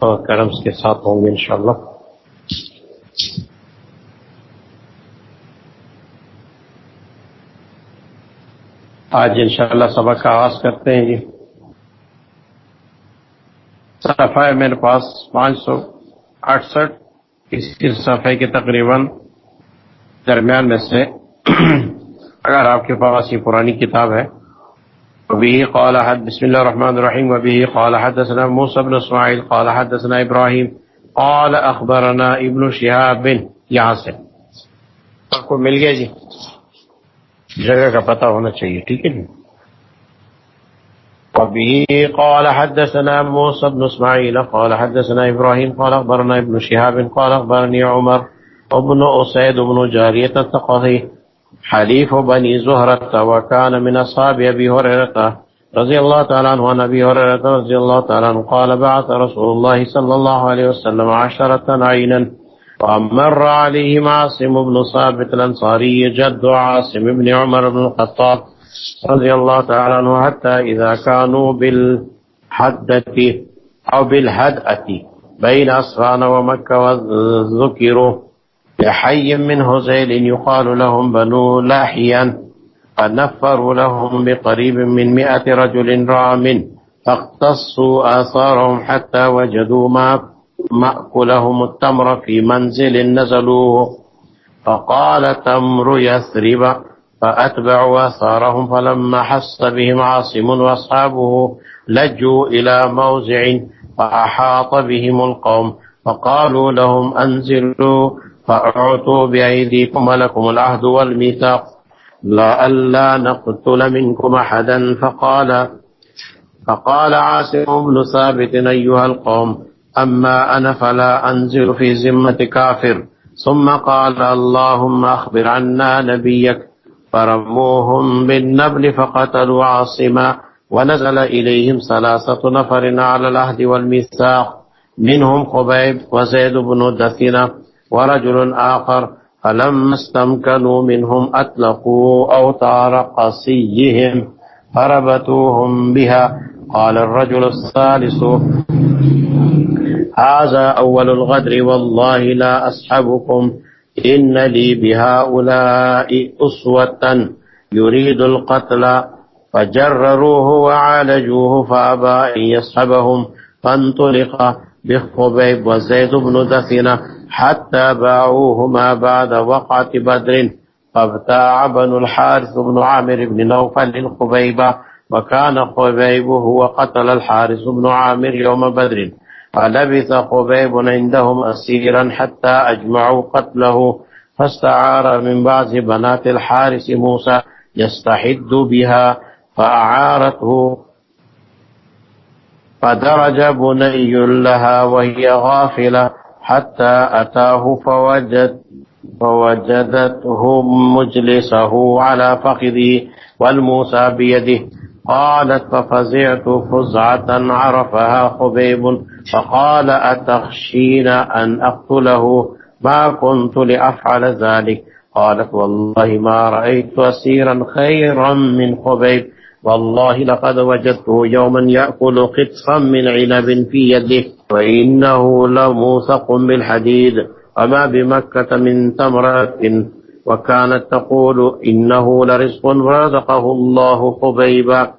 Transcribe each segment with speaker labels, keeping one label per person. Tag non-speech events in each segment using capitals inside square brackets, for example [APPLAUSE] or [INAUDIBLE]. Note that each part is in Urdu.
Speaker 1: اور کرم کے ساتھ ہوں گے انشاءاللہ۔ آج انشاءاللہ سبق کا آغاز کرتے ہیں جی۔ صفحہ ہے میرے پاس پانچ سو اڑسٹھ اس صفحے کے تقریباً درمیان میں سے [CLEARS THROAT] اگر آپ کے پاس یہ پرانی کتاب ہے وبه قال حد بسم الله الرحمن الرحيم. وبه قال حدثنا موسى بن إسماعيل قال حدثنا إبراهيم قال أخبرنا ابن شهاب آپ کو مل گیا جی جگہ کا پتہ ہونا چاہیے ٹھیک ہے جی وبه قال حدثنا موسى بن اسماعيل قال حدثنا إبراهيم قال اخبرنا ابن شهاب قال اخبرني عمر ابن اسيد بن جاريه الثقفي حليف بني زهرة وكان من أصحاب أبي هريرة رضي الله تعالى عنه عن أبي هريرة رضي الله تعالى عنه قال بعث رسول الله صلى الله عليه وسلم عشرة عينا فمر عليهم عاصم بن صابت الأنصاري جد عاصم بن عمر بن الخطاب رضي الله تعالى عنه حتى إذا كانوا بالحدة أو بالهدأة بين أصفان ومكة وذكروا لحي من هزيل يقال لهم بنو لاحيا فنفروا لهم بقريب من مئة رجل رام فاقتصوا آثارهم حتى وجدوا ما مأكلهم التمر في منزل نزلوه. فقال تمر يثرب فأتبعوا آثارهم فلما حس بهم عاصم وأصحابه لجوا إلى موزع فأحاط بهم القوم فقالوا لهم أنزلوا فأعطوا بأيديكم ولكم العهد والميثاق. لا ألا نقتل منكم أحدا. فقال فقال عاصم بن ثابت أيها القوم أما أنا فلا أنزل في زمة كافر. ثم قال اللهم أخبر عنا نبيك. فرموهم بالنبل فقتلوا عاصما. ونزل إليهم ثلاثة نفر على العهد والميثاق. منهم خبيب وزيد بن دثنة. ورجل آخر فلما استمكنوا منهم أطلقوا أوتار قصيهم فربتوهم بها؟ قال الرجل الثالث هذا أول الغدر والله لا أسحبكم إن لي بهؤلاء أسوة يريد القتل فجرروه وعالجوه فأبى أن يسحبهم فانطلق بخبيب وزيد بن دثنة حتى باعوهما بعد وقعة بدر فابتاع بن الحارث بن عامر بن نوفل الخبيبة وكان خبيب هو قتل الحارث بن عامر يوم بدر. فلبث خبيب عندهم أسيرا حتى أجمعوا قتله فاستعار من بعض بنات الحارث موسى يستحد بها فأعارته فدرج بني لها وهي غافلة حتى أتاه فوجد فوجدته مجلسه على فخذه والموسى بيده. قالت ففزعت فزعة عرفها خبيب فقال أتخشين أن أقتله؟ ما كنت لأفعل ذلك. قالت والله ما رأيت أسيرا خيرا من خبيب. والله لقد وجدته يوما يأكل قطفا من عنب في يده وإنه لموثق بالحديد وما بمكة من تمرات وكانت تقول إنه لرزق رزقه الله خبيبا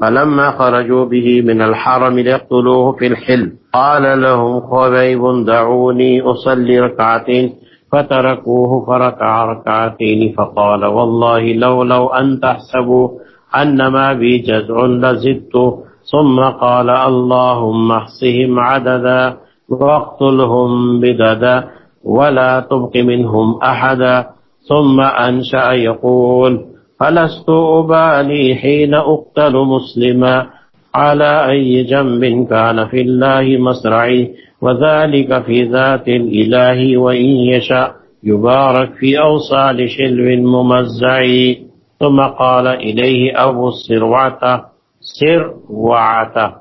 Speaker 1: فلما خرجوا به من الحرم ليقتلوه في الحل. قال لهم خبيب دعوني أصلي ركعتين فتركوه فركع ركعتين فقال والله لو لو أن تحسبوا أنما بي جزع لزدت. ثم قال اللهم احصهم عددا واقتلهم بددا ولا تبق منهم أحدا. ثم أنشأ يقول فلست أبالي حين أقتل مسلما على أي جنب كان في الله مصرعي. وذلك في ذات الإله وإن يشاء يبارك في أوصال شلو ممزعي. ثم قال إليه أبو السروعة سروعة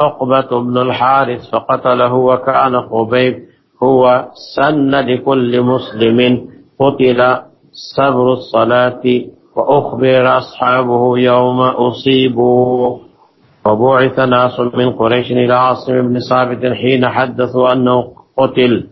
Speaker 1: عقبة بن الحارث فقتله وكان خبيب هو سن لكل مسلم قتل صبر الصلاة وأخبر أصحابه يوم أصيبوا. وبعث ناس من قريش إلى عاصم بن ثابت حين حدثوا أنه قتل.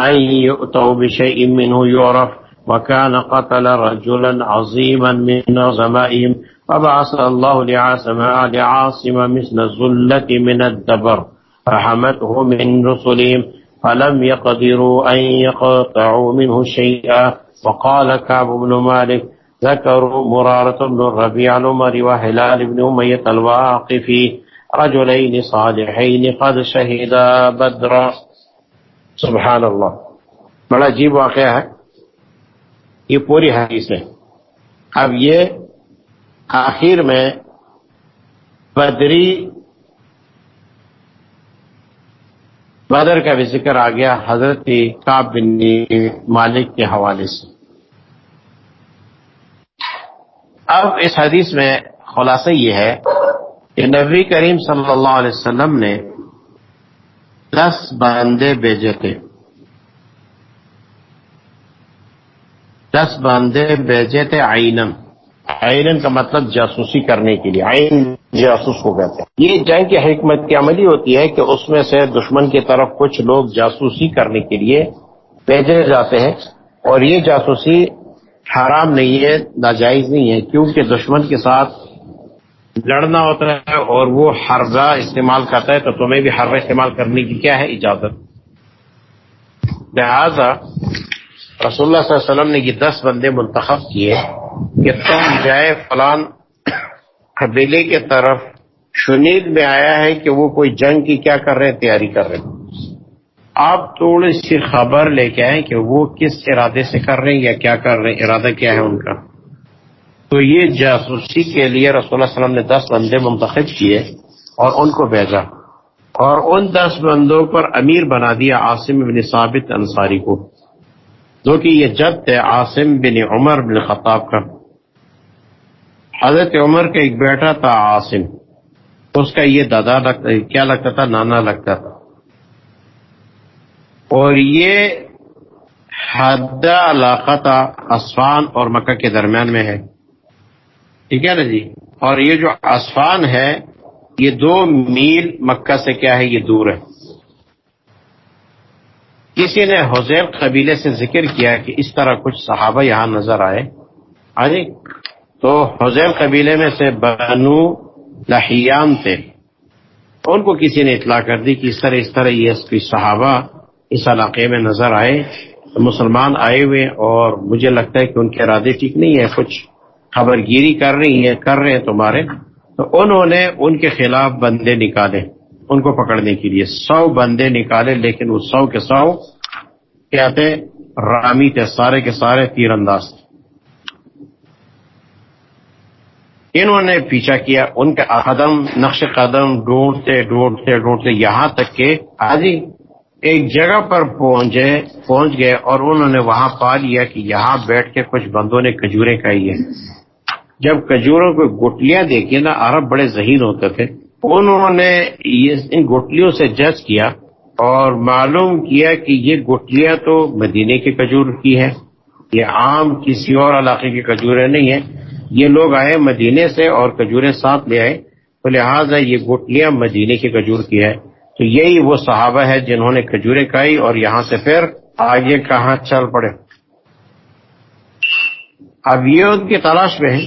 Speaker 1: أن يؤتوا بشيء منه يعرف. وكان قتل رجلا عظيما من عظمائهم. فبعث الله لعاصم لعاصم مثل الزلة من الدبر فحمته من رسلهم فلم يقدروا أن يقطعوا منه شيئا. وقال كعب بن مالك ذكروا مرارة بن الربيع العمر وهلال بن أمية الواقفي رجلين صالحين قد شهدا بدرا. سبحان اللہ بڑا عجیب واقعہ یہ پوری حدیث ہے۔ اب یہ آخر میں بدری بدر کا بھی ذکر آ گیا حضرت کاب بن مالک کے حوالے سے۔ اب اس حدیث میں خلاصہ یہ ہے کہ نبی کریم صلی اللہ علیہ وسلم نے دس بندے بھیجے تھے۔ دس بندے بھیجے تھے آئینم آئینن کا مطلب جاسوسی کرنے کے لیے۔ آئین جاسوس کو کہتے ہیں۔ یہ جنگ کی حکمت کی عملی ہوتی ہے کہ اس میں سے دشمن کی طرف کچھ لوگ جاسوسی کرنے کے لیے بھیجے جاتے ہیں۔ اور یہ جاسوسی حرام نہیں ہے، ناجائز نہیں ہے۔ کیونکہ دشمن کے ساتھ لڑنا ہوتا ہے اور وہ حربہ استعمال کرتا ہے تو تمہیں بھی حربہ استعمال کرنے کی کیا ہے اجازت؟ لہذا رسول اللہ صلی اللہ علیہ وسلم نے یہ دس بندے منتخب کیے کہ تم جائے فلان قبیلے کے طرف۔ شنید میں آیا ہے کہ وہ کوئی جنگ کی کیا کر رہے ہیں، تیاری کر رہے ہیں۔ آپ تھوڑی سی خبر لے کے آئے کہ وہ کس ارادے سے کر رہے ہیں یا کیا کر رہے ہیں، ارادہ کیا ہے ان کا۔ تو یہ جاسوسی کے لیے رسول اللہ علیہ وسلم نے دس بندے منتخب کیے اور ان کو بھیجا۔ اور ان دس بندوں پر امیر بنا دیا، عاصم بن ثابت انصاری کو۔ جو کہ یہ جد تھے عاصم بن عمر بن خطاب کا۔ حضرت عمر کا ایک بیٹا تھا عاصم۔ اس کا یہ دادا لگتا کیا لگتا تھا؟ نانا لگتا تھا۔ اور یہ حد علاقہ تھا اسفان اور مکہ کے درمیان میں ہے۔ ٹھیک ہے نا جی؟ اور یہ جو اسفان ہے، یہ دو میل مکہ سے کیا ہے؟ یہ دور ہے۔ کسی نے حزیب قبیلے سے ذکر کیا کہ اس طرح کچھ صحابہ یہاں نظر آئے؟ ہاں جی تو حزیب قبیلے میں سے بنو لحیان تھے۔ ان کو کسی نے اطلاع کر دی کہ اس طرح اس طرح یہ صحابہ اس علاقے میں نظر آئے۔ مسلمان آئے ہوئے اور مجھے لگتا ہے کہ ان کے ارادے ٹھیک نہیں ہے کچھ خبر گیری کر رہی ہے کر رہے ہیں تمہارے۔ تو انہوں نے ان کے خلاف بندے نکالے۔ ان کو پکڑنے کے لیے۔ سو بندے نکالے، لیکن وہ سو کے سو کیا تھے؟ رامی تھے، سارے کے سارے تیر انداز تھے۔ انہوں نے پیچھا کیا، ان کا قدم، نقش قدم ڈھونڈتے ڈھونڈتے ڈھونڈتے یہاں تک کہ آج ایک جگہ پر پہنچے، پہنچ گئے اور انہوں نے وہاں پا لیا کہ یہاں بیٹھ کے کچھ بندوں نے کجورے کھائی ہے جب کجوروں کو گٹلیاں دیکھی نا، عرب بڑے ذہین ہوتے تھے۔ انہوں نے ان گٹلیوں سے جج کیا اور معلوم کیا کہ یہ گٹلیاں تو مدینے کے کجور کی ہے یہ عام کسی اور علاقے کی کجوریں نہیں ہیں۔ یہ لوگ آئے مدینے سے اور کجوریں ساتھ لے آئے، تو لہٰذا یہ گٹلیاں مدینے کے کجور کی ہے تو یہی وہ صحابہ ہے جنہوں نے کھجورے کھائی اور یہاں سے پھر آگے کہاں چل پڑے۔ اب یہ ان کی تلاش میں ہے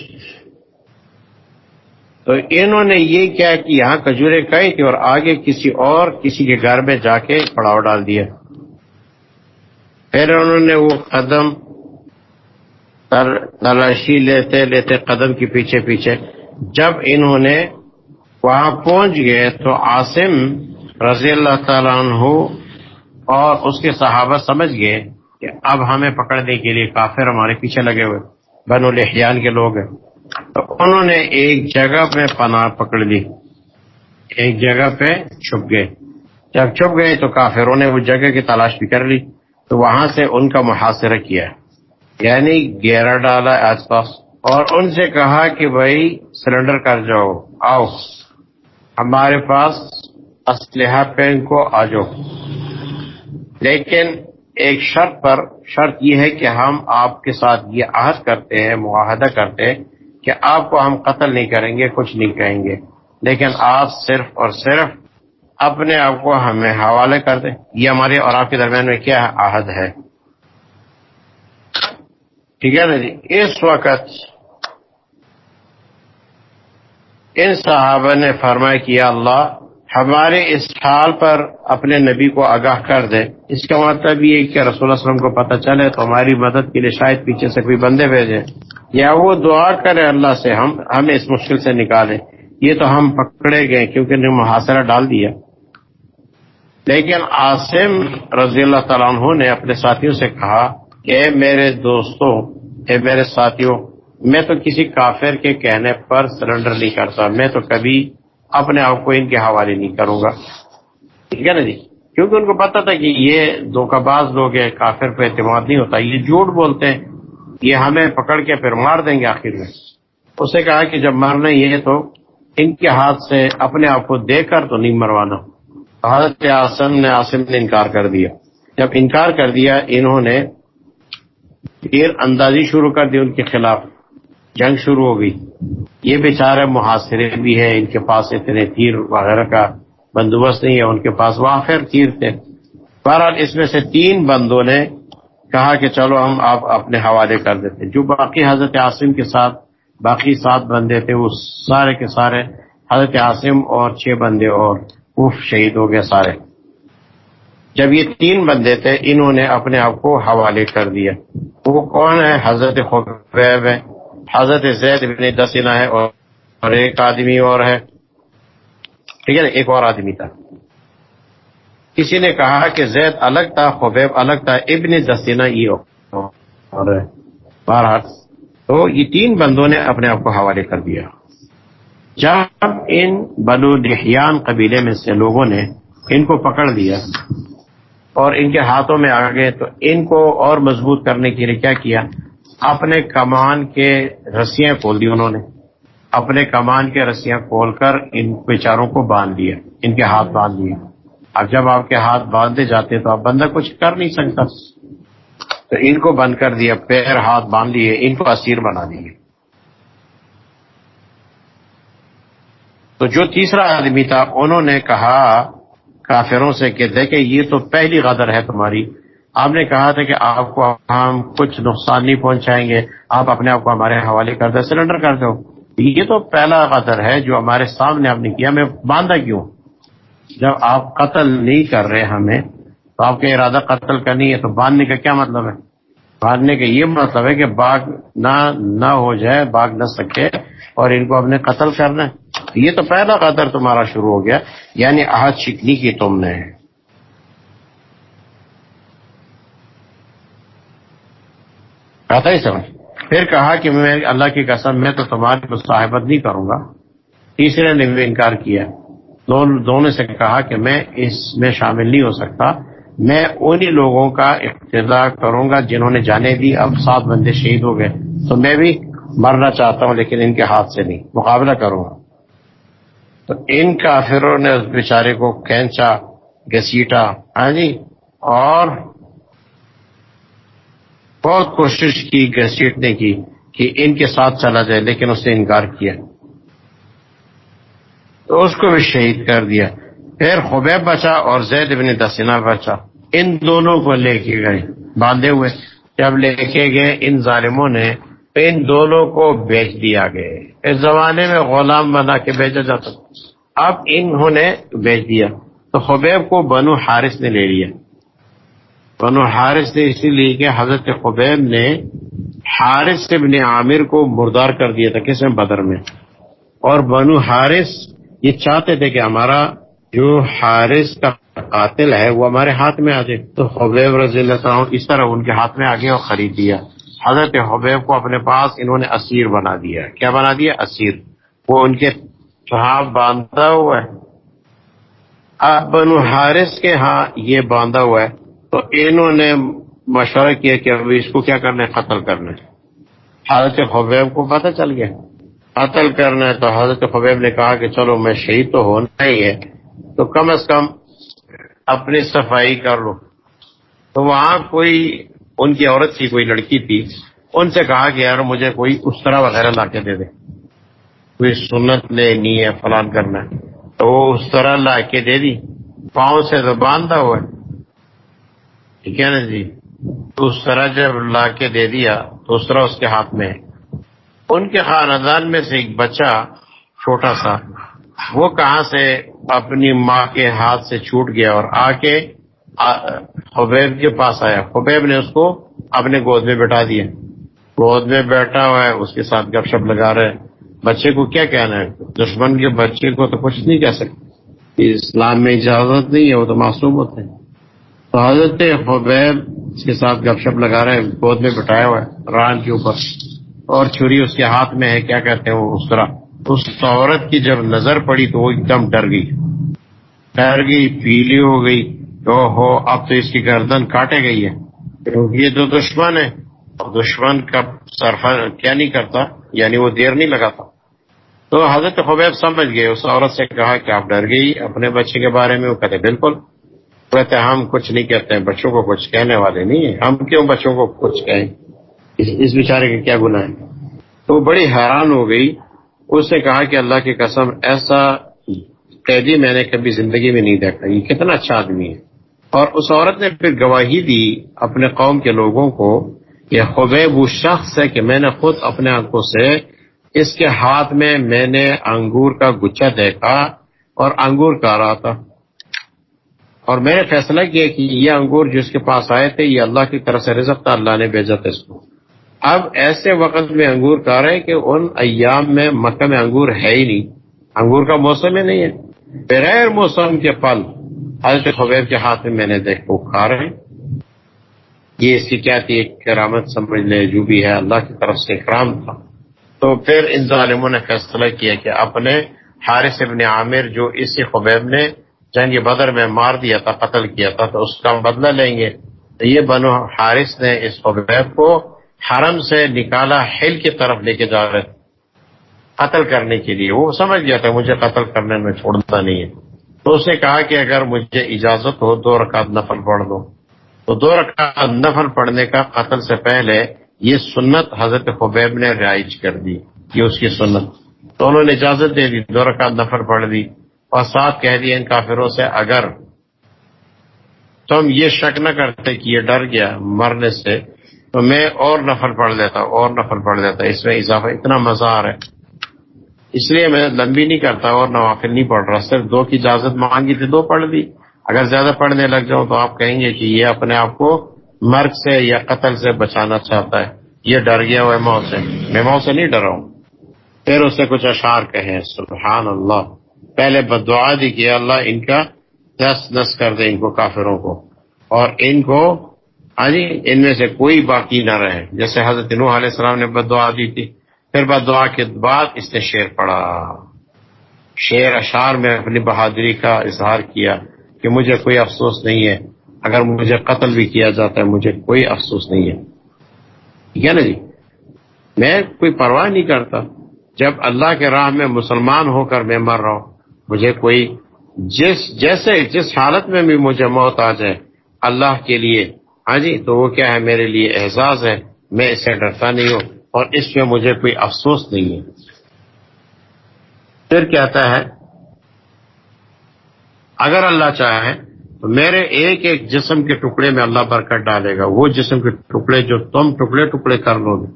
Speaker 1: تو انہوں نے یہ کیا کہ یہاں کھجورے کھائی تھی اور آگے کسی اور کسی کے گھر میں جا کے پڑاؤ ڈال دیا۔ پھر انہوں نے وہ قدم تلاشی لیتے لیتے قدم کے پیچھے پیچھے جب انہوں نے وہاں پہنچ گئے تو عاصم رضی اللہ تعالیٰ عنہ اور اس کے صحابہ سمجھ گئے کہ اب ہمیں پکڑنے کے لیے کافر ہمارے پیچھے لگے ہوئے، بنو لحیان کے لوگ ہیں۔ تو انہوں نے ایک جگہ پہ پناہ پکڑ لی۔ ایک جگہ پہ چھپ گئے۔ جب چھپ گئے تو کافروں نے اس جگہ کی تلاش بھی کر لی۔ تو وہاں سے ان کا محاصرہ کیا۔ یعنی گیرا ڈالا آس پاس۔ اور ان سے کہا کہ بھائی سلنڈر کر جاؤ، آؤ۔ ہمارے پاس اسلحہ پہن کو آ جاؤ۔ لیکن ایک شرط پر، شرط یہ ہے کہ ہم آپ کے ساتھ یہ عہد کرتے ہیں، معاہدہ کرتے ہیں۔ کہ آپ کو ہم قتل نہیں کریں گے، کچھ نہیں کہیں گے۔ لیکن آپ صرف اور صرف اپنے آپ کو ہمیں حوالے کر دیں۔ یہ ہمارے اور آپ کے درمیان میں کیا عہد ہے؟ ٹھیک ہے نا جی؟ اس وقت ان صحابہ نے فرمایا کیا اللہ ہمارے اس حال پر اپنے نبی کو آگاہ کر دے اس کا مطلب یہ کہ رسول اللہ علیہ وسلم کو پتہ چلے تو ہماری مدد کے لیے شاید پیچھے سے کوئی بندے بھیجے یا وہ دعا کرے اللہ سے، ہم، ہمیں اس مشکل سے نکالے یہ تو ہم پکڑے گئے کیونکہ نے محاصرہ ڈال دیا۔ لیکن عاصم رضی اللہ تعالیٰ عنہ نے اپنے ساتھیوں سے کہا کہ اے میرے دوستوں، اے میرے ساتھیوں، میں تو کسی کافر کے کہنے پر سرنڈر نہیں کرتا۔ میں تو کبھی اپنے آپ کو ان کے حوالے نہیں کروں گا۔ ٹھیک ہے نا جی؟ کیونکہ ان کو پتا تھا کہ یہ دھوکہ باز لوگ ہیں، کافر پہ اعتماد نہیں ہوتا۔ یہ جھوٹ بولتے ہیں۔ یہ ہمیں پکڑ کے پھر مار دیں گے آخر میں۔ اس نے کہا کہ جب مارنا یہ تو ان کے ہاتھ سے اپنے آپ کو دے کر تو نہیں مروانا۔ حضرت آسم نے آسم نے انکار کر دیا۔ جب انکار کر دیا، انہوں نے تیر اندازی شروع کر دی ان کے خلاف۔ جنگ شروع ہو گئی۔ یہ بیچارے محاصرے بھی ہے ان کے پاس اتنے تیر وغیرہ کا بندوبست نہیں ہے، ان کے پاس وافر تیر تھے۔ بہرحال اس میں سے تین بندوں نے کہا کہ چلو ہم آپ اپنے حوالے کر دیتے جو باقی حضرت عاصم کے ساتھ، باقی سات بندے تھے، وہ سارے کے سارے، حضرت عاصم اور چھ بندے اور اف شہید ہو گئے سارے۔ جب یہ تین بندے تھے، انہوں نے اپنے آپ کو حوالے کر دیا۔ وہ کون ہے حضرت خبیب ہے حضرت زید بن دسینہ ہے اور ایک آدمی اور ہے۔ ٹھیک ہے نا؟ ایک اور آدمی تھا۔ کسی نے کہا کہ زید الگ تھا، خبیب الگ تھا، ابن دسینہ یہ اور بہرحال تو یہ تین بندوں نے اپنے آپ کو حوالے کر دیا۔ جب ان بنو دہیان قبیلے میں سے لوگوں نے ان کو پکڑ لیا اور ان کے ہاتھوں میں آ گئے تو ان کو اور مضبوط کرنے کے لیے کیا کیا؟ اپنے کمان کے رسیاں کھول دی انہوں نے۔ اپنے کمان کے رسیاں کھول کر ان بیچاروں کو باندھ دیا، ان کے ہاتھ باندھ دیے۔ اب جب آپ کے ہاتھ باندھے جاتے تو آپ بندہ کچھ کر نہیں سکتا۔ تو ان کو بند کر دیا، پیر ہاتھ باندھ لیے ان کو اسیر بنا دیے۔ تو جو تیسرا آدمی تھا، انہوں نے کہا کافروں سے کہ دیکھیں، یہ تو پہلی غدر ہے تمہاری۔ آپ نے کہا تھا کہ آپ کو ہم کچھ نقصان نہیں پہنچائیں گے، آپ اپنے آپ کو ہمارے حوالے کر دیں، سرنڈر کر دو یہ تو پہلا قطر ہے جو ہمارے سامنے آپ نے کیا، میں باندھا کیوں؟ جب آپ قتل نہیں کر رہے ہمیں، تو آپ کا ارادہ قتل کرنی ہے، تو باندھنے کا کیا مطلب ہے؟ باندھنے کا یہ مطلب ہے کہ باغ نہ نہ ہو جائے، باغ نہ سکے اور ان کو اپنے قتل کرنا ہے۔ یہ تو پہلا قطر تمہارا شروع ہو گیا یعنی آہد شکنی کی تم نے۔ آتا ہی سمجھ؟ پھر کہا کہ میں اللہ کی قسم، میں تو تمہاری مصاحبت نہیں کروں گا۔ تیسرے نے بھی انکار کیا۔ دونوں سے کہا کہ میں اس میں شامل نہیں ہو سکتا۔ میں انہی لوگوں کا اقتدا کروں گا جنہوں نے جانے دی۔ اب سات بندے شہید ہو گئے۔ تو میں بھی مرنا چاہتا ہوں، لیکن ان کے ہاتھ سے نہیں۔ مقابلہ کروں گا۔ تو ان کافروں نے اس بیچارے کو کھینچا گسیٹا ہاں جی؟ اور بہت کوشش کی گھسیٹنے کی کہ ان کے ساتھ چلا جائے، لیکن اس نے انکار کیا۔ تو اس کو بھی شہید کر دیا۔ پھر خبیب بچا اور زید بن دسینہ بچا۔ ان دونوں کو لے کے گئے، باندھے ہوئے۔ جب لے کے گئے، ان ظالموں نے ان دونوں کو بیچ دیا گئے۔ اس زمانے میں غلام بنا کے بیچا جاتا۔ اب انہوں نے بیچ دیا۔ تو خبیب کو بنو حارث نے لے لیا۔ بنو حارث نے اسی لیے کہ حضرت خبیب نے حارث ابن عامر کو مردار کر دیا تھا کس میں؟ بدر میں۔ اور بنو حارث یہ چاہتے تھے کہ ہمارا جو حارث کا قاتل ہے وہ ہمارے ہاتھ میں آ جائے۔ تو حبیب رضی اللہ عنہ اس طرح ان کے ہاتھ میں آگے اور خرید دیا۔ حضرت حبیب کو اپنے پاس انہوں نے اسیر بنا دیا۔ کیا بنا دیا؟ اسیر۔ وہ ان کے ہاتھ باندھا ہوا ہے۔ بنو حارث کے ہاں یہ باندھا ہوا ہے۔ تو انہوں نے مشورہ کیا کہ ابھی اس کو کیا کرنا ہے؟ قتل کرنا ہے۔ حضرت حبیب کو پتہ چل گیا۔ قتل کرنا ہے تو حضرت حبیب نے کہا کہ چلو میں شہید تو ہونا ہی ہے، تو کم از کم اپنی صفائی کر لو۔ تو وہاں کوئی، ان کی عورت تھی، کوئی لڑکی تھی، ان سے کہا کہ یار مجھے کوئی اس طرح وغیرہ لا کے دے دے۔ کوئی سنت لینی ہے، فلان کرنا ہے۔ تو وہ اس طرح لا کے دے دی۔ پاؤں سے تو باندھا ہوا ہے۔ ٹھیک ہے نا جی؟ اس طرح جب لا کے دے دیا، تو اس کے ہاتھ میں، ان کے خاندان میں سے ایک بچہ چھوٹا سا، وہ کہاں سے اپنی ماں کے ہاتھ سے چھوٹ گیا اور آ کے حبیب کے پاس آیا۔ حبیب نے اس کو اپنے گود میں بیٹھا دیا۔ گود میں بیٹھا ہوا ہے، اس کے ساتھ گپ شپ لگا رہے بچے کو کیا کہنا ہے؟ دشمن کے بچے کو تو کچھ نہیں کہہ سکتے۔ اسلام میں اجازت نہیں ہے، وہ تو معصوم ہوتے ہیں۔ تو حضرت حبیب اس کے ساتھ گپ شپ لگا رہے ہیں، گود میں بٹھایا ہوا ہے، ران کے اوپر۔ اور چھری اس کے ہاتھ میں ہے، کیا کہتے ہیں وہ اس طرح۔ اس عورت کی جب نظر پڑی تو وہ ایک دم ڈر گئی۔ ڈر گئی، پیلی ہو گئی۔ او ہو اب تو اس کی گردن کاٹے گئی ہے۔ کیونکہ یہ تو دشمن ہے دشمن کا سرفا کیا نہیں کرتا یعنی وہ دیر نہیں لگاتا۔ تو حضرت خبیب سمجھ گئے، اس عورت سے کہا کہ آپ ڈر گئی، اپنے بچے کے بارے میں وہ کہتے بالکل۔ کہتے ہم کچھ نہیں کہتے ہیں، بچوں کو کچھ کہنے والے نہیں ہیں۔ ہم کیوں بچوں کو کچھ کہیں؟ اس بیچارے کا کیا گناہ ہے تو بڑی حیران ہو گئی۔ اس نے کہا کہ اللہ کی قسم، ایسا قیدی میں نے کبھی زندگی میں نہیں دیکھا۔ یہ کتنا اچھا آدمی ہے۔ اور اس عورت نے پھر گواہی دی اپنے قوم کے لوگوں کو کہ خبیب وہ شخص ہے کہ میں نے خود اپنے آنکھوں سے اس کے ہاتھ میں میں نے انگور کا گچھا دیکھا اور انگور کا رہا تھا۔ اور میں نے فیصلہ کیا کہ یہ انگور جس کے پاس آئے تھے، یہ اللہ کی طرف سے رزق تھا، اللہ نے بھیجا تھا اس کو۔ اب ایسے وقت میں انگور کا رہے کہ ان ایام میں مکہ میں انگور ہے ہی نہیں۔ انگور کا موسم ہی نہیں ہے۔ بغیر موسم کے پل حضرت خبیر کے ہاتھ میں میں نے دیکھ وہ کھا رہے یہ اس کی کیا تھی کرامت سمجھ لے، جو بھی ہے، اللہ کی طرف سے کرام تھا۔ تو پھر ان ظالموں نے فیصلہ کیا کہ اپنے حارث ابن عامر، جو اسی خبیب نے جنگ بدر میں مار دیا تھا، قتل کیا تھا، تو اس کا بدلہ لیں گے۔ تو یہ بنو حارث نے اس خبیب کو حرم سے نکالا ہل کی طرف لے کے جا رہے قتل کرنے کے لیے۔ وہ سمجھ گیا تھا، مجھے قتل کرنے میں چھوڑتا نہیں ہے۔ تو اس نے کہا کہ اگر مجھے اجازت ہو، دو رکعت نفل پڑھ دو۔ تو دو رکعت نفل پڑھنے کا قتل سے پہلے یہ سنت حضرت خبیب نے رائج کر دی، یہ اس کی سنت۔ تو انہوں نے اجازت دے دی، دو رکعت نفل پڑھ دی۔ اور ساتھ کہہ دیا ان کافروں سے، اگر تم یہ شک نہ کرتے کہ یہ ڈر گیا مرنے سے، تو میں اور نفل پڑھ لیتا، اور نفل پڑھ لیتا۔ اس میں اضافہ اتنا مزہ آ رہا ہے۔ اس لیے میں لمبی نہیں کرتا اور نوافل نہیں پڑھ رہا، صرف دو کی اجازت مانگی تھی، دو پڑھ دی۔ اگر زیادہ پڑھنے لگ جاؤں تو آپ کہیں گے کہ یہ اپنے آپ کو مرگ سے یا قتل سے بچانا چاہتا ہے۔ یہ ڈر گیا ہوا ماؤ سے۔ میں ماؤ سے نہیں ڈرا ہوں پھر اسے کچھ اشعار کہیں، سبحان اللہ۔ پہلے بدعا دی کہ اللہ ان کا دس نس کر دے ان کو کافروں کو۔ اور ان کو ہاں جی ان میں سے کوئی باقی نہ رہے۔ جیسے حضرت نوح علیہ السلام نے بد دعا دی تھی، پھر بد دعا کے بعد اس نے شیر پڑھا۔ شیر اشار میں اپنی بہادری کا اظہار کیا کہ مجھے کوئی افسوس نہیں ہے۔ اگر مجھے قتل بھی کیا جاتا ہے، مجھے کوئی افسوس نہیں ہے۔ ٹھیک ہے نا جی؟ میں کوئی پرواہ نہیں کرتا۔ جب اللہ کے راہ میں مسلمان ہو کر میں مر رہا ہوں مجھے کوئی جس جیسے جس حالت میں بھی مجھے موت آ جائے اللہ کے لیے ہاں جی تو وہ کیا ہے؟ میرے لیے احساس ہے، میں اس سے ڈرتا نہیں ہوں اور اس میں مجھے کوئی افسوس نہیں ہے۔ پھر کہتا ہے؟ اگر اللہ چاہے تو میرے ایک ایک جسم کے ٹکڑے میں اللہ برکت ڈالے گا۔ وہ جسم کے ٹکڑے جو تم ٹکڑے ٹکڑے کر لو گے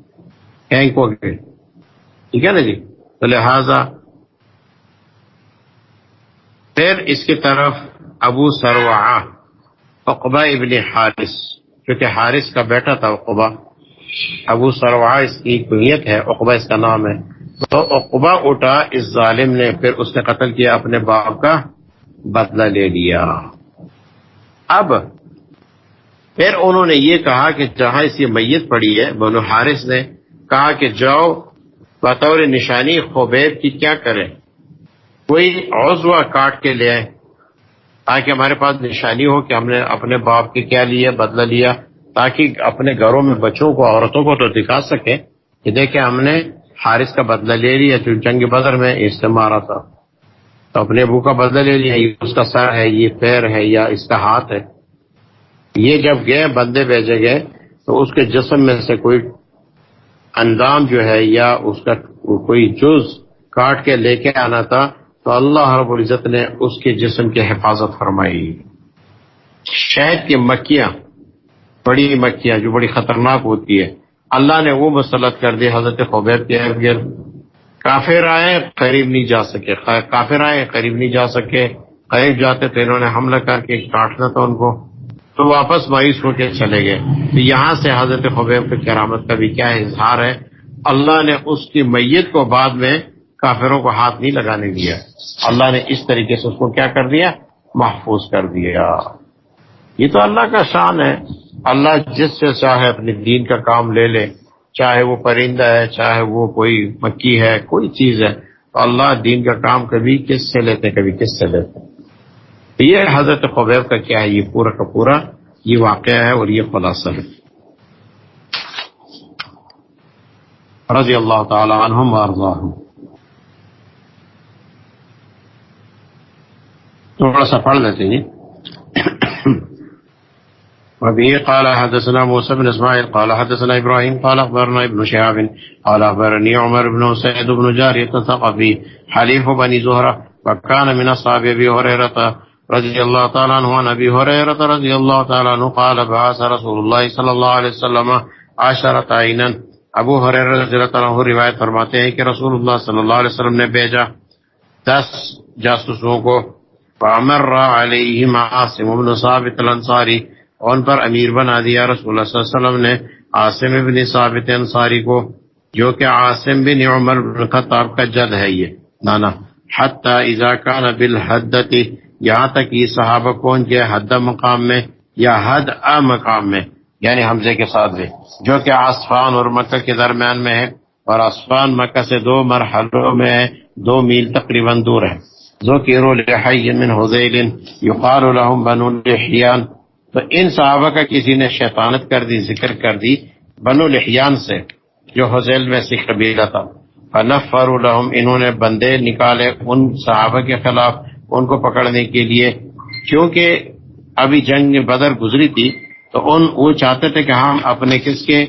Speaker 1: پھینکو گے؟ ٹھیک ہے نا جی؟ تو لہذا پھر اس کی طرف ابو سروا اقبا ابن حارث، کیونکہ حارث کا بیٹا تھا اقبا ابو سروا اس کی کنیت ہے اقبا اس کا نام ہے۔ تو اقبا اٹھا، اس ظالم نے پھر اس نے قتل کیا، اپنے باپ کا بدلہ لے لیا۔ اب پھر انہوں نے یہ کہا کہ جہاں اس کی میت پڑی ہے، بنو حارث نے کہا کہ جاؤ، بطور نشانی خوبیب کی کیا کرے کوئی عضو کاٹ کے لے آئے تاکہ ہمارے پاس نشانی ہو کہ ہم نے اپنے باپ کے کیا لیا، بدلہ لیا، تاکہ اپنے گھروں میں بچوں کو، عورتوں کو تو دکھا سکے کہ دیکھیں ہم نے حارث کا بدلہ لے لیا، جو جنگ بدر میں اس سے مارا تھا۔ تو اپنے ابو کا بدلہ لے لیا، یہ اس کا سر ہے، یہ پیر ہے، یا اس کا ہاتھ ہے۔ یہ جب گئے، بندے بھیجے گئے، تو اس کے جسم میں سے کوئی اندام جو ہے یا اس کا کوئی جز کاٹ کے لے کے آنا تھا۔ تو اللہ رب العزت نے اس کے جسم کی حفاظت فرمائی۔ شہد کی مکھیاں، بڑی مکھیاں جو بڑی خطرناک ہوتی ہے اللہ نے وہ مسلط کر دی، حضرت خبیر کے ارد کافر آئے، قریب نہیں جا سکے۔ کافر آئے، قریب نہیں جا سکے۔ قریب جاتے تو انہوں نے حملہ کر کے کاٹنا تھا ان کو۔ تو واپس مایوس ہو کے چلے گئے۔ تو یہاں سے حضرت خبیب کی کرامت کا بھی کیا اظہار ہے؟ اللہ نے اس کی میت کو بعد میں کافروں کو ہاتھ نہیں لگانے دیا۔ اللہ نے اس طریقے سے اس کو کیا کر دیا؟ محفوظ کر دیا۔ یہ تو اللہ کا شان ہے۔ اللہ جس سے چاہے اپنے دین کا کام لے لے۔ چاہے وہ پرندہ ہے، چاہے وہ کوئی مکی ہے، کوئی چیز ہے۔ تو اللہ دین کا کام کبھی کس سے لیتے کبھی کس سے لیتے یہ حضرت خبیب کا کیا ہے؟ یہ پورا کا پورا یہ واقعہ ہے اور یہ خلاصہ ہے۔ رضی اللہ تعالی عنہم وارضاہم لیتے ہیں وبه قال حدثنا موسى بن إسماعيل قال حدثنا إبراهيم قال أخبرنا ابن شهاب قال أخبرني عمر بن سعيد بن جارية الثقفي حليف بني زهرة وكان من أصحاب أبي هريرة رضي الله تعالى عنه عن أبي هريرة رضي الله تعالى عنه قال بعث رسول الله صلى الله عليه وسلم عشرة عينا. أبو حریر رضی اللہ تعالیٰ روایت فرماتے ہیں کہ رسول اللہ صلی اللہ علیہ وسلم نے بھیجا دس جاسوسوں کو فامر علیہم عاصم بن ثابت الانصاری ان پر امیر بنا دیا رسول اللہ صلی اللہ علیہ وسلم نے عاصم بن ثابت انصاری کو، جو کہ عاصم بن عمر بن خطاب کا جد ہے یہ، نانا، حتی اذا کان بالحدت یہاں تک یہ صحابہ پہنچ گئے حد مقام میں یا حد ا مقام میں یعنی حمزے کے ساتھ بھی، جو کہ آسفان اور مکہ کے درمیان میں ہے اور آسفان مکہ سے دو مرحلوں میں ہے، دو میل تقریباً دور ہے۔ ذکروا لحی من حزیل یقال لهم بنو لحیان، تو ان صحابہ کا کسی نے شیطانت کر دی، ذکر کر دی بنو لحیان سے، جو حزیل میں سے قبیلہ تھا۔ فنفر لهم، انہوں نے بندے نکالے ان صحابہ کے خلاف ان کو پکڑنے کے لیے۔ کیونکہ ابھی جنگ بدر گزری تھی، تو ان وہ چاہتے تھے کہ ہم اپنے کس کے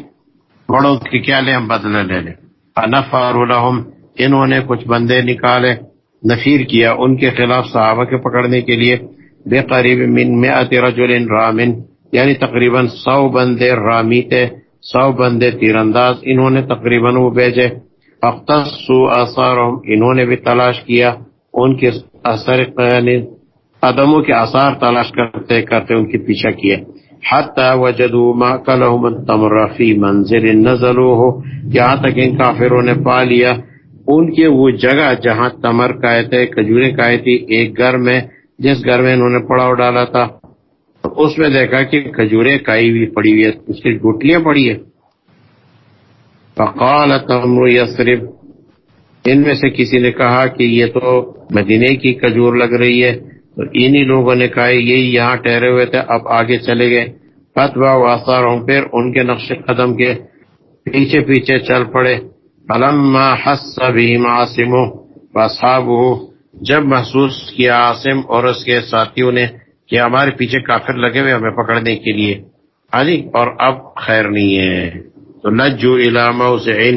Speaker 1: بڑوں کے کیا لیں ہم بدلے لے لیں۔ فنفر لهم، انہوں نے کچھ بندے نکالے۔ نفیر کیا ان کے خلاف صحابہ کے پکڑنے کے لیے بے قریب من مئت رجل رامن یعنی تقریباً سو بندے رامی تھے سو بندے تیر انداز انہوں نے تقریباً وہ بھیجے۔ اختصو اثارهم انہوں نے بھی تلاش کیا۔ ان کے اثر یعنی قدموں کے آثار تلاش کرتے کرتے ان کے پیچھا کیا حتی وجدوا ما کلهم التمر فی منزل نزلوه، یہاں تک ان کافروں نے پا لیا۔ ان کے وہ جگہ جہاں تمر کائے تھے کجورے کائے تھی ایک گھر میں، جس گھر میں انہوں نے پڑاؤ ڈالا تھا۔ اس میں دیکھا کہ کھجورے کائی ہوئی پڑی ہوئی ہے اس کی گٹلیاں پڑی ہے فقال تمر یسرب ان میں سے کسی نے کہا کہ یہ تو مدینے کی کجور لگ رہی ہے۔ تو انہی لوگوں نے کہا یہی یہاں ٹہرے ہوئے تھے، اب آگے چلے گئے۔ فتوا واسار ہوں پھر ان کے نقش قدم کے پیچھے پیچھے چل پڑے۔ فلما حس بهم عاصم واصحابه جب محسوس کیا عاصم اور اس کے ساتھیوں نے کہ ہمارے پیچھے کافر لگے ہوئے ہمیں پکڑنے کے لیے۔ ہاں جی اور اب خیر نہیں ہے۔ تو لجو علامہ سے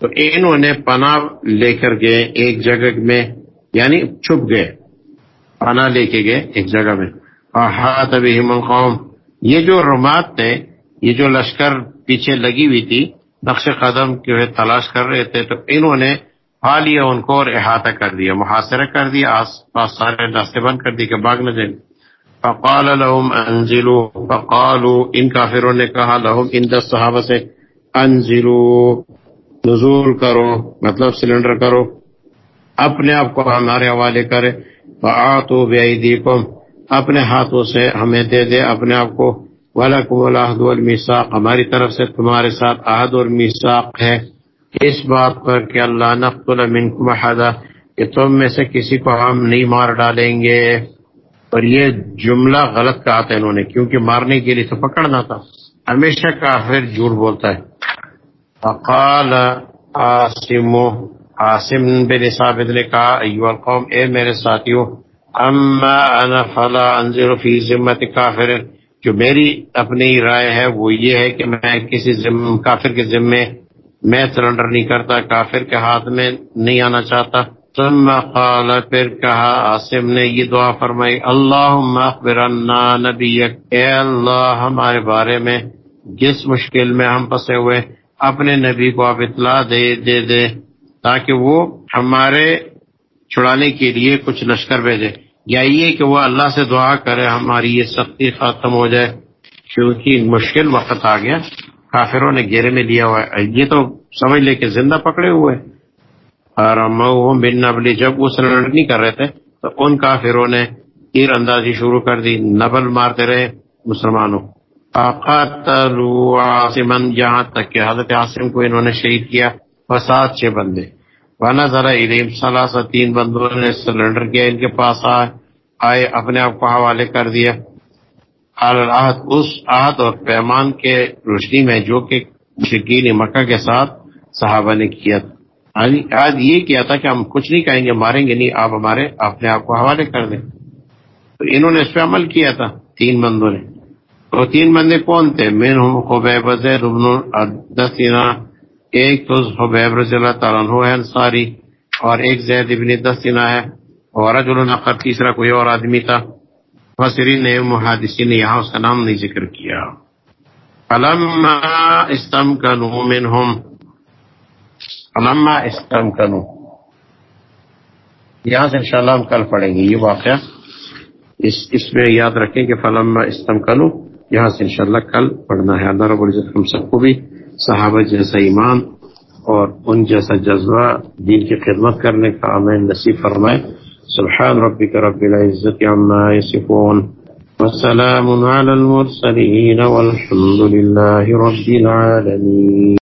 Speaker 1: تو انہوں نے پناہ لے کر گئے ایک جگہ میں یعنی چھپ گئے۔ پناہ لے کے گئے ایک جگہ میں۔ ہاتھ ابھی قوم یہ جو رمات تھے، یہ جو لشکر پیچھے لگی ہوئی تھی نقش قدم کے تلاش کر رہے تھے تو انہوں نے پا لیا ان کو اور احاطہ کر دیا، محاصرہ کر دیا، آس پاس سارے راستے بند کر دی کہ باغ نہ جائیں۔ فقال لهم انزلوا، فقالوا، ان کافروں نے کہا، لهم ان دس صحابہ سے انزلوا، نزول کرو مطلب سلنڈر کرو، اپنے آپ کو ہمارے حوالے کرے۔ فآتوا بأيديكم، اپنے ہاتھوں سے ہمیں دے دے، اپنے آپ کو وَلَكُمُ الْعَهْدُ وَالْمِيثَاقُ۔ ہماری طرف سے تمہارے ساتھ عہد اور میثاق ہے۔ اس بات پر کہ اللہ نقتل منکم احدا، کہ تم میں سے کسی کو ہم نہیں مار ڈالیں گے۔ اور یہ جملہ غلط کہا تھا انہوں نے، کیونکہ مارنے کے لیے تو پکڑنا تھا۔ ہمیشہ کافر جھوٹ بولتا ہے۔ فقال عاصم عاصم بن ثابت نے کہا، ایوہ القوم، اے میرے ساتھیوں اما انا فلا انظر فی ذمت کافر جو میری اپنی رائے ہے وہ یہ ہے کہ میں کسی ذم کافر کے ذمے میں سرنڈر نہیں کرتا، کافر کے ہاتھ میں نہیں آنا چاہتا۔ ثم قال، پھر کہا، عاصم نے یہ دعا فرمائی، اللہم اخبرنا نبیک۔ اے اللہ، ہمارے بارے میں جس مشکل میں ہم پسے ہوئے، اپنے نبی کو آپ اطلاع دے دے دے، تاکہ وہ ہمارے چھڑانے کے لیے کچھ لشکر بھیجے۔ یا یہ کہ وہ اللہ سے دعا کرے، ہماری یہ سختی ختم ہو جائے۔ کیونکہ مشکل وقت آ گیا، کافروں نے گھیرے میں لیا ہوا ہے۔ یہ تو سمجھ لے کہ زندہ پکڑے ہوئے اور بن نبلی جب وہ سرنڈر نہیں کر رہے تھے، تو ان کافروں نے تیر اندازی شروع کر دی، نبل مارتے رہے مسلمانوں۔ عاصمن جہاں تک کہ حضرت عاصم کو انہوں نے شہید کیا، فساد چھ بندے۔ وانا ذرا علیم سلاسہ تین بندوں نے سلنڈر کیا، ان کے پاس آئے آئے، اپنے آپ کو حوالے کر دیا۔ الحد اس عہد اور پیمان کے روشنی میں جو کہ شکین مکہ کے ساتھ صحابہ نے کیا۔ یعنی آج یہ کیا تھا کہ ہم کچھ نہیں کہیں گے، ماریں گے نہیں، آپ ہمارے اپنے آپ کو حوالے کر دیں۔ تو انہوں نے اس پہ عمل کیا تھا، تین بندوں نے۔ تو تین بندے کون تھے؟ مین ہوں خبیب، زید ایک تو حبیب رضی اللہ تعالیٰ عنہ ہے، انصاری، اور ایک زید ابن دسینا ہے، اور رجل نقر تیسرا کوئی اور آدمی تھا۔ فسرین نے محادثی نے یہاں اس کا نام نہیں ذکر کیا۔ فلما استمکنوا منہم۔ فلما استمکنوا۔ یہاں سے انشاءاللہ ہم کل پڑھیں گے یہ واقعہ۔ اس اس میں یاد رکھیں کہ فلما استمکنوا، یہاں سے انشاءاللہ کل پڑھنا ہے۔ اللہ رب العزت ہم سب کو بھی صحابہ جیسا ایمان اور ان جیسا جذبہ دین کی خدمت کرنے کا ہمیں نصیب فرمائے۔ سبحان ربك رب العزة عما يصفون وسلام على المرسلين والحمد لله رب العالمين